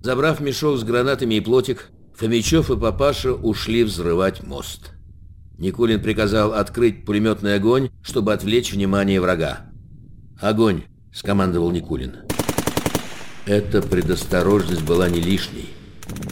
Забрав мешок с гранатами и плотик, Фомичев и папаша ушли взрывать мост. Никулин приказал открыть пулеметный огонь, чтобы отвлечь внимание врага. «Огонь!» — скомандовал Никулин. Эта предосторожность была не лишней.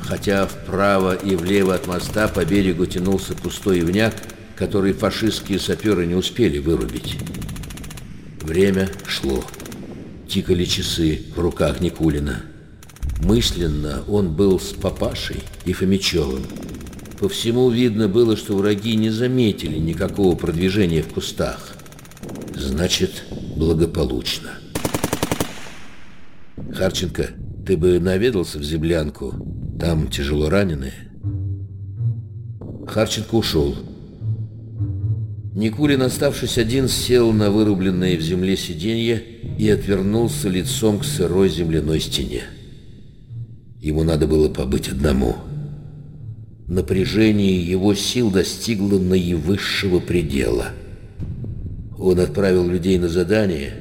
Хотя вправо и влево от моста по берегу тянулся пустой ивняк, который фашистские саперы не успели вырубить. Время шло. Тикали часы в руках Никулина. Мысленно он был с папашей и Фомичевым. По всему видно было, что враги не заметили никакого продвижения в кустах. Значит, благополучно. Харченко, ты бы наведался в землянку. Там тяжело раненые. Харченко ушел. Никулин, оставшись один, сел на вырубленное в земле сиденье и отвернулся лицом к сырой земляной стене. Ему надо было побыть одному. Напряжение его сил достигло наивысшего предела. Он отправил людей на задание.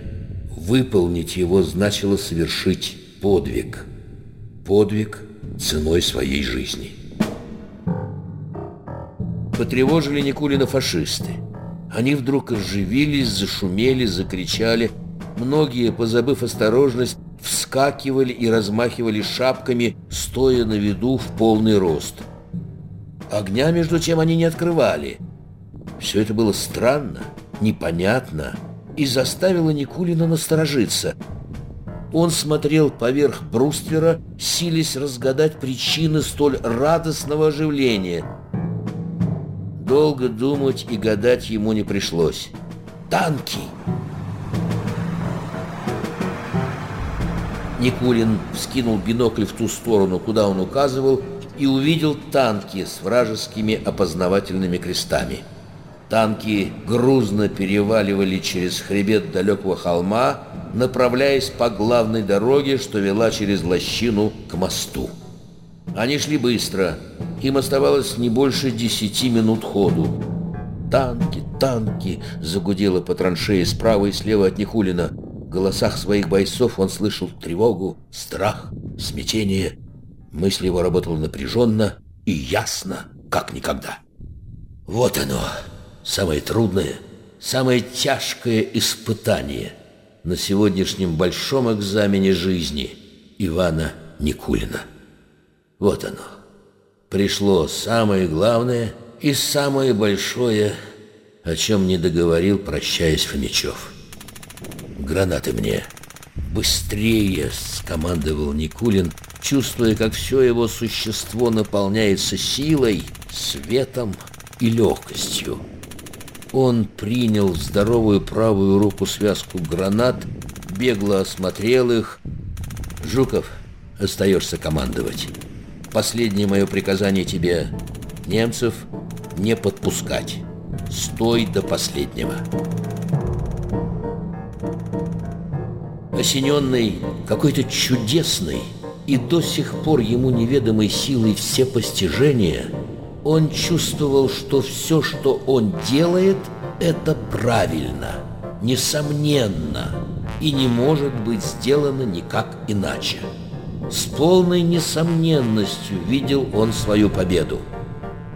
Выполнить его значило совершить подвиг. Подвиг ценой своей жизни. Потревожили Никулина фашисты. Они вдруг оживились, зашумели, закричали. Многие, позабыв осторожность, вскакивали и размахивали шапками, стоя на виду в полный рост. Огня, между тем, они не открывали. Все это было странно, непонятно и заставило Никулина насторожиться. Он смотрел поверх бруствера, силясь разгадать причины столь радостного оживления. Долго думать и гадать ему не пришлось. «Танки!» Никулин вскинул бинокль в ту сторону, куда он указывал, и увидел танки с вражескими опознавательными крестами. Танки грузно переваливали через хребет далекого холма, направляясь по главной дороге, что вела через лощину к мосту. Они шли быстро, им оставалось не больше десяти минут ходу. «Танки, танки!» — загудело по траншее справа и слева от Никулина — голосах своих бойцов он слышал тревогу, страх, смятение. Мысль его работала напряженно и ясно, как никогда. Вот оно, самое трудное, самое тяжкое испытание на сегодняшнем большом экзамене жизни Ивана Никулина. Вот оно. Пришло самое главное и самое большое, о чем не договорил, прощаясь Фомичев. «Гранаты мне!» «Быстрее!» — скомандовал Никулин, чувствуя, как все его существо наполняется силой, светом и легкостью. Он принял здоровую правую руку связку гранат, бегло осмотрел их. «Жуков, остаешься командовать. Последнее мое приказание тебе — немцев не подпускать. Стой до последнего». Осененный какой-то чудесной и до сих пор ему неведомой силой все постижения, он чувствовал, что все, что он делает, это правильно, несомненно и не может быть сделано никак иначе. С полной несомненностью видел он свою победу.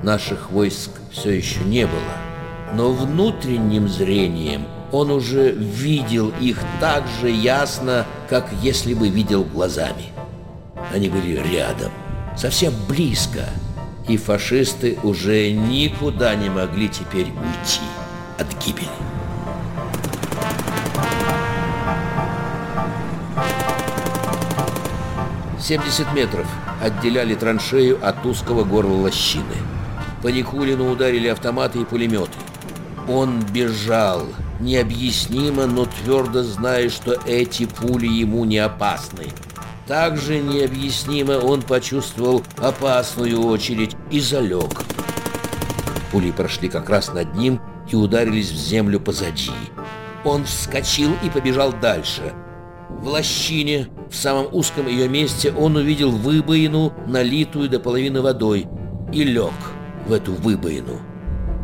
Наших войск все еще не было, но внутренним зрением – он уже видел их так же ясно, как если бы видел глазами. Они были рядом, совсем близко, и фашисты уже никуда не могли теперь уйти от гибели. Семьдесят метров отделяли траншею от узкого горла лощины. По Никулину ударили автоматы и пулеметы. Он бежал, необъяснимо, но твердо зная, что эти пули ему не опасны. Также необъяснимо он почувствовал опасную очередь и залег. Пули прошли как раз над ним и ударились в землю позади. Он вскочил и побежал дальше. В лощине, в самом узком ее месте, он увидел выбоину, налитую до половины водой, и лег в эту выбоину.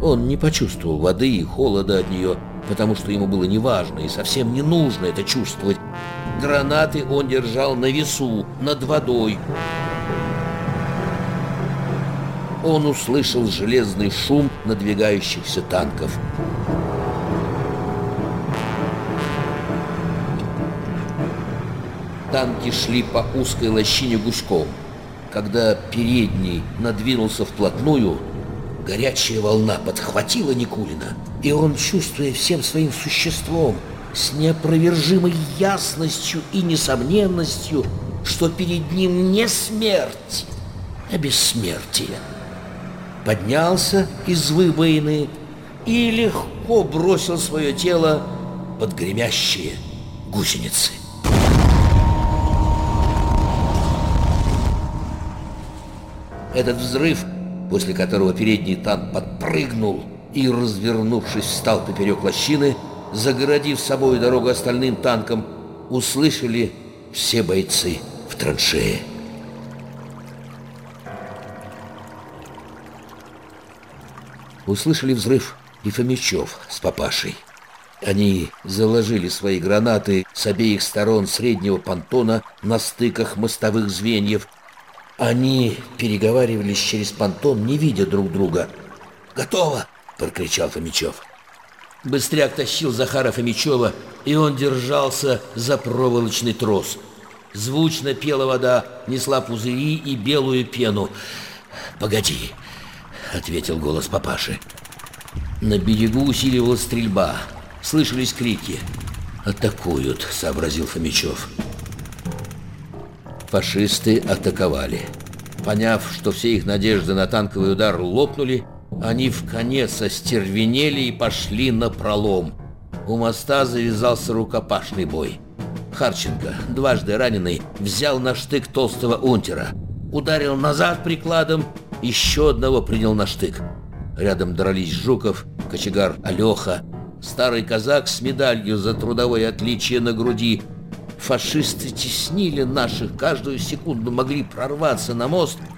Он не почувствовал воды и холода от нее, потому что ему было неважно и совсем не нужно это чувствовать. Гранаты он держал на весу, над водой. Он услышал железный шум надвигающихся танков. Танки шли по узкой лощине гуськом. Когда передний надвинулся вплотную, горячая волна подхватила Никулина, и он, чувствуя всем своим существом, с неопровержимой ясностью и несомненностью, что перед ним не смерть, а бессмертие. Поднялся из выбоины и легко бросил свое тело под гремящие гусеницы. Этот взрыв, после которого передний танк подпрыгнул и, развернувшись, встал поперек лощины, загородив собой дорогу остальным танкам, услышали все бойцы в траншее. Услышали взрыв и Фомичев с папашей. Они заложили свои гранаты с обеих сторон среднего понтона на стыках мостовых звеньев. Они переговаривались через понтон, не видя друг друга. «Готово!» – прокричал Фомичев. Быстряк тащил Захара Фомичева, и он держался за проволочный трос. Звучно пела вода, несла пузыри и белую пену. «Погоди!» — ответил голос папаши. На берегу усиливалась стрельба. Слышались крики. «Атакуют!» — сообразил Фомичев. Фашисты атаковали. Поняв, что все их надежды на танковый удар лопнули, они в конец остервенели и пошли на пролом. У моста завязался рукопашный бой. Харченко, дважды раненый, взял на штык толстого унтера. Ударил назад прикладом, еще одного принял на штык. Рядом дрались Жуков, кочегар Алеха, старый казак с медалью за трудовое отличие на груди. Фашисты теснили наших, каждую секунду могли прорваться на мост –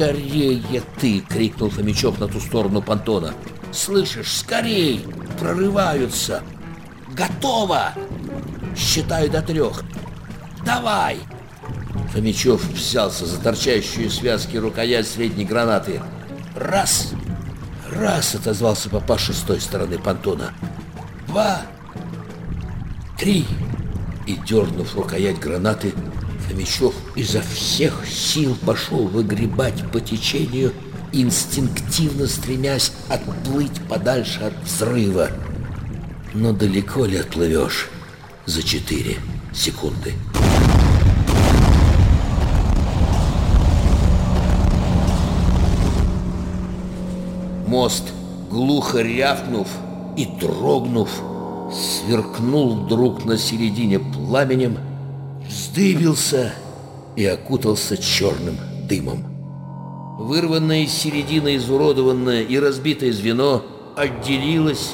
«Скорее ты!» — крикнул Фомичев на ту сторону понтона. «Слышишь, скорей! Прорываются! Готово! Считаю до трех! Давай!» Фомичев взялся за торчащую связки рукоять средней гранаты. «Раз!» «Раз!» — отозвался папаша с той стороны понтона. «Два!» «Три!» И, дернув рукоять гранаты, Фомичев изо всех сил пошел выгребать по течению, инстинктивно стремясь отплыть подальше от взрыва. Но далеко ли отплывешь за четыре секунды? Мост, глухо рявкнув и дрогнув, сверкнул вдруг на середине пламенем, вздыбился и окутался черным дымом. Вырванное из середины изуродованное и разбитое звено отделилось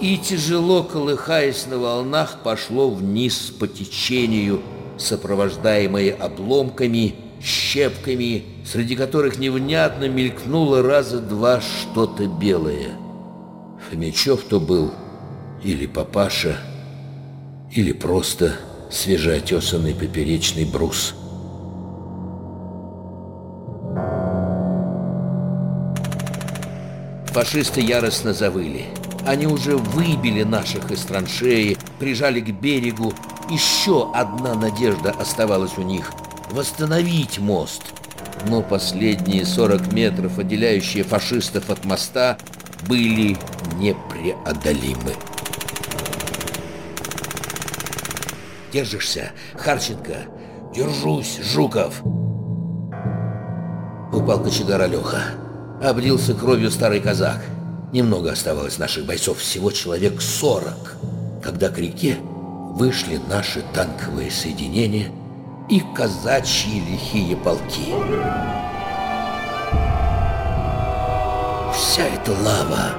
и, тяжело колыхаясь на волнах, пошло вниз по течению, сопровождаемое обломками, щепками, среди которых невнятно мелькнуло раза два что-то белое. Фомичев то был или папаша, или просто свежеотесанный поперечный брус. Фашисты яростно завыли. Они уже выбили наших из траншеи, прижали к берегу. Еще одна надежда оставалась у них — восстановить мост. Но последние 40 метров, отделяющие фашистов от моста, были непреодолимы. Держишься, Харченко? Держусь, Жуков!» Упал кочегар Алеха. Обрился кровью старый казак. Немного оставалось наших бойцов, всего человек сорок, когда к реке вышли наши танковые соединения и казачьи лихие полки. Вся эта лава,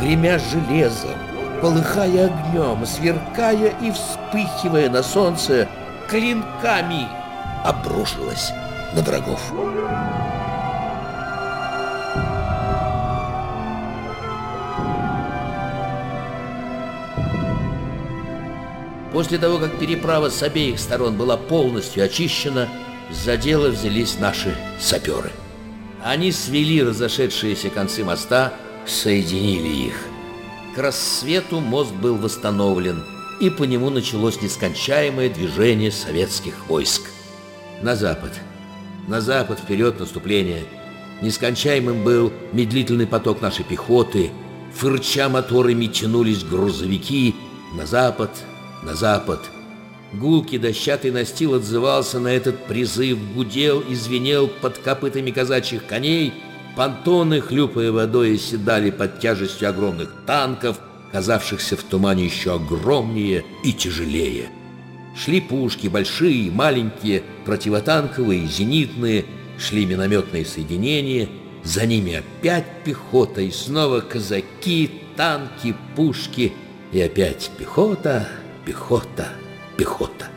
гремя железом, полыхая огнем, сверкая и вспыхивая на солнце, клинками обрушилась на врагов. После того, как переправа с обеих сторон была полностью очищена, за дело взялись наши саперы. Они свели разошедшиеся концы моста, соединили их. К рассвету мост был восстановлен, и по нему началось нескончаемое движение советских войск. На запад. На запад, вперед наступление. Нескончаемым был медлительный поток нашей пехоты. Фырча моторами тянулись грузовики на запад, на запад. Гулкий дощатый настил отзывался на этот призыв, гудел и звенел под копытами казачьих коней, понтоны, хлюпая водой, седали под тяжестью огромных танков, казавшихся в тумане еще огромнее и тяжелее. Шли пушки, большие, маленькие, противотанковые, зенитные, шли минометные соединения, за ними опять пехота, и снова казаки, танки, пушки, и опять пехота, пехота, пехота.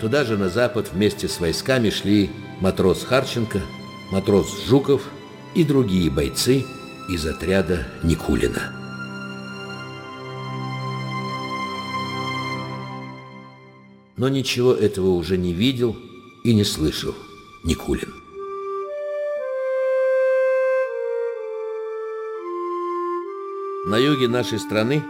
Туда же на запад вместе с войсками шли матрос Харченко, матрос Жуков и другие бойцы из отряда Никулина. Но ничего этого уже не видел и не слышал Никулин. На юге нашей страны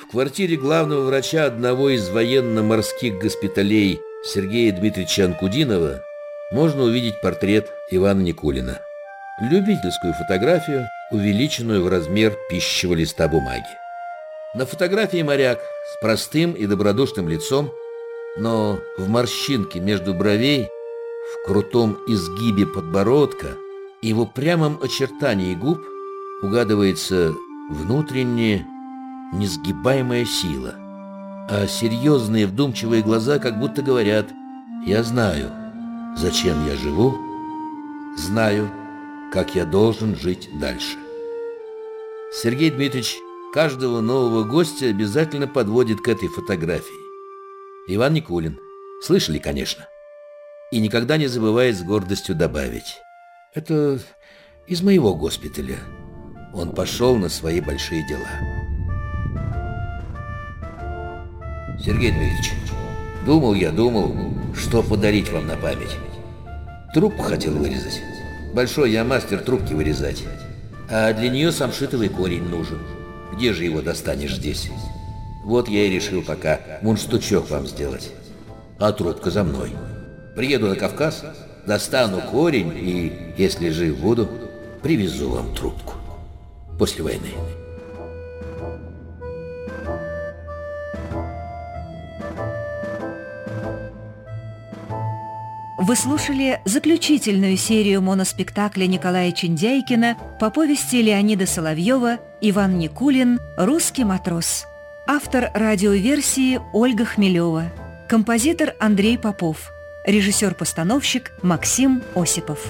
в квартире главного врача одного из военно-морских госпиталей Сергея Дмитриевича Анкудинова можно увидеть портрет Ивана Никулина. Любительскую фотографию, увеличенную в размер пищевого листа бумаги. На фотографии моряк с простым и добродушным лицом, но в морщинке между бровей, в крутом изгибе подбородка и в упрямом очертании губ угадывается внутреннее несгибаемая сила. А серьезные вдумчивые глаза как будто говорят «Я знаю, зачем я живу, знаю, как я должен жить дальше». Сергей Дмитриевич каждого нового гостя обязательно подводит к этой фотографии. Иван Никулин. Слышали, конечно. И никогда не забывает с гордостью добавить. Это из моего госпиталя. Он пошел на свои большие дела. Сергей Дмитриевич, думал я, думал, что подарить вам на память. Трубку хотел вырезать. Большой я мастер трубки вырезать. А для нее самшитовый корень нужен. Где же его достанешь здесь? Вот я и решил пока мундштучок вам сделать. А трубка за мной. Приеду на Кавказ, достану корень и, если жив буду, привезу вам трубку. После войны. Вы слушали заключительную серию моноспектакля Николая Чиндяйкина по повести Леонида Соловьева «Иван Никулин. Русский матрос». Автор радиоверсии Ольга Хмелева. Композитор Андрей Попов. Режиссер-постановщик Максим Осипов.